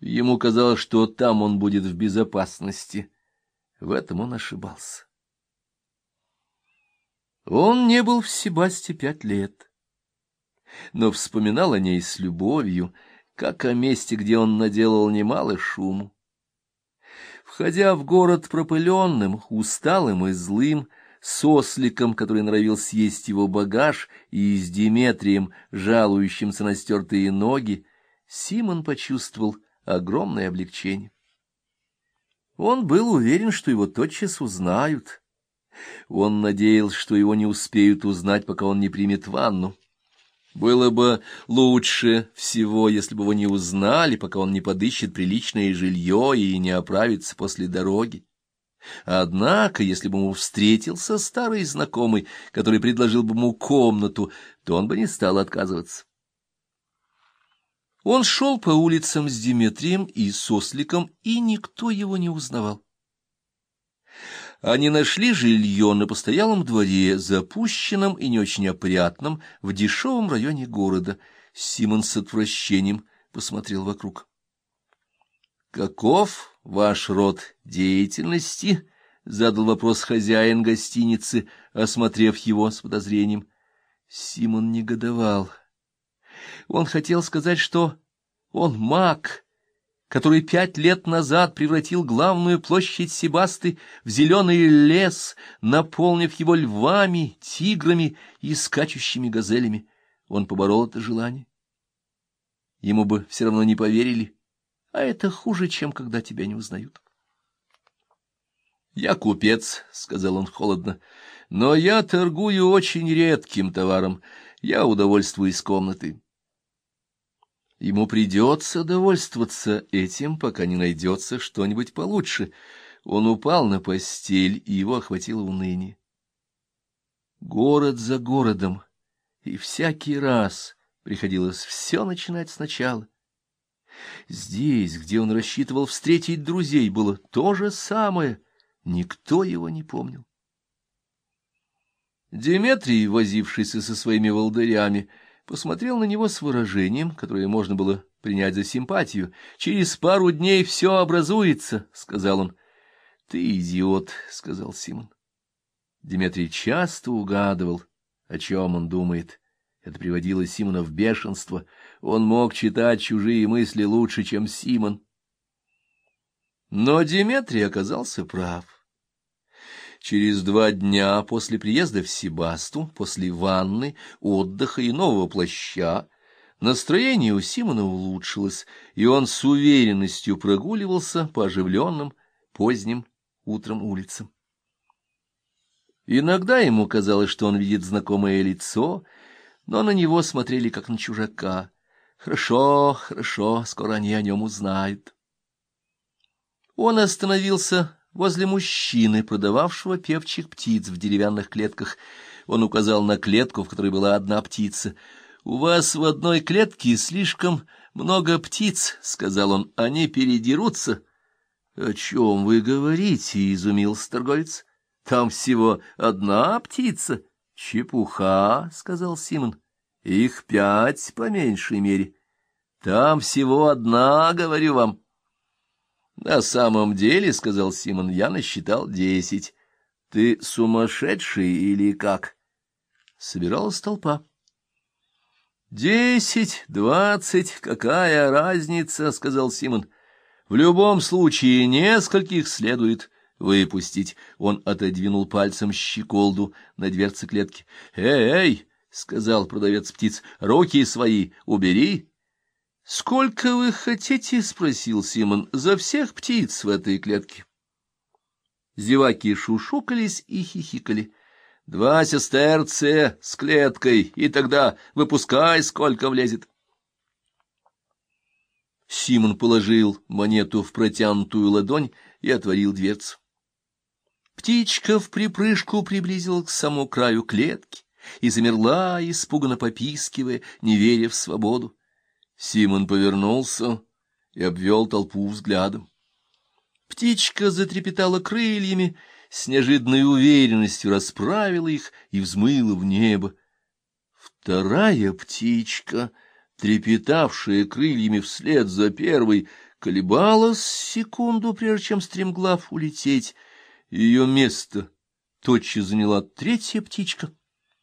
Ему казалось, что там он будет в безопасности. В этом он ошибался. Он не был в Себасте пять лет, но вспоминал о ней с любовью, как о месте, где он наделал немало шуму. Входя в город пропыленным, усталым и злым, с осликом, который норовил съесть его багаж, и с Диметрием, жалующимся на стертые ноги, Симон почувствовал огромное облегчение. Он был уверен, что его тотчас узнают. Он надеялся, что его не успеют узнать, пока он не примет ванну. Было бы лучше всего, если бы его не узнали, пока он не подыщет приличное жилье и не оправится после дороги. Однако, если бы ему встретился старый знакомый, который предложил бы ему комнату, то он бы не стал отказываться. Он шел по улицам с Диметрием и Сосликом, и никто его не узнавал. Они нашли жилье на постоялом дворе, запущенном и не очень опрятном, в дешевом районе города. Симон с отвращением посмотрел вокруг. — Каков ваш род деятельности? — задал вопрос хозяин гостиницы, осмотрев его с подозрением. Симон негодовал. — он хотел сказать, что он маг, который пять лет назад превратил главную площадь Себасты в зеленый лес, наполнив его львами, тиграми и скачущими газелями. Он поборол это желание. Ему бы все равно не поверили, а это хуже, чем когда тебя не узнают. «Я купец», — сказал он холодно, — «но я торгую очень редким товаром. Я удовольствуюсь комнатой». Ему придется довольствоваться этим, пока не найдется что-нибудь получше. Он упал на постель, и его охватило уныние. Город за городом, и всякий раз приходилось все начинать сначала. Здесь, где он рассчитывал встретить друзей, было то же самое. Никто его не помнил. Деметрий, возившийся со своими волдырями, — посмотрел на него с выражением, которое можно было принять за симпатию. «Через пару дней все образуется», — сказал он. «Ты идиот», — сказал Симон. Дмитрий часто угадывал, о чем он думает. Это приводило Симона в бешенство. Он мог читать чужие мысли лучше, чем Симон. Но Дмитрий оказался прав. Через два дня после приезда в Сибасту, после ванны, отдыха и нового плаща, настроение у Симона улучшилось, и он с уверенностью прогуливался по оживленным поздним утром улицам. Иногда ему казалось, что он видит знакомое лицо, но на него смотрели как на чужака. Хорошо, хорошо, скоро они о нем узнают. Он остановился возле мужчины, продававшего певчих птиц в деревянных клетках. Он указал на клетку, в которой была одна птица. «У вас в одной клетке слишком много птиц», — сказал он, — «они передерутся». «О чем вы говорите?» — изумился торговец. «Там всего одна птица». «Чепуха», — сказал Симон. «Их пять, по меньшей мере». «Там всего одна, говорю вам». — На самом деле, — сказал Симон, — я насчитал десять. — Ты сумасшедший или как? Собиралась толпа. — Десять, двадцать, какая разница, — сказал Симон. — В любом случае нескольких следует выпустить. Он отодвинул пальцем щеколду на дверце клетки. — Эй, эй, — сказал продавец птиц, — руки свои убери. — Сколько вы хотите? — спросил Симон. — За всех птиц в этой клетке. Зеваки шушукались и хихикали. — Два сестерция с клеткой, и тогда выпускай, сколько влезет. Симон положил монету в протянутую ладонь и отворил дверцу. Птичка в припрыжку приблизилась к самому краю клетки и замерла, испуганно попискивая, не веря в свободу. Симон повернулся и обвел толпу взглядом. Птичка затрепетала крыльями, с неожиданной уверенностью расправила их и взмыла в небо. Вторая птичка, трепетавшая крыльями вслед за первой, колебалась секунду, прежде чем стремглав улететь. Ее место тотчас заняла третья птичка —